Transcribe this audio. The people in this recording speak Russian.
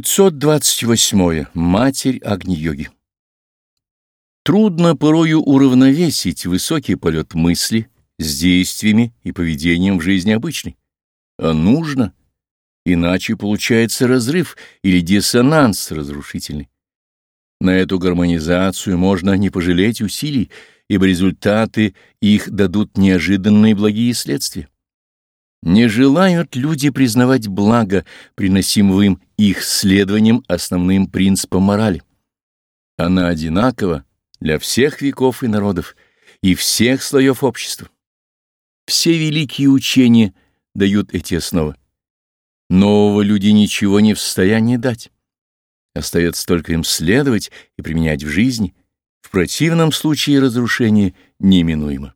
528. Матерь Агни-йоги Трудно порою уравновесить высокий полет мысли с действиями и поведением в жизни обычной. А нужно, иначе получается разрыв или диссонанс разрушительный. На эту гармонизацию можно не пожалеть усилий, ибо результаты их дадут неожиданные благие следствия. Не желают люди признавать благо, приносимого им их следованием основным принципам морали. Она одинакова для всех веков и народов и всех слоев общества. Все великие учения дают эти основы. Нового люди ничего не в состоянии дать. Остается только им следовать и применять в жизни. В противном случае разрушение неминуемо.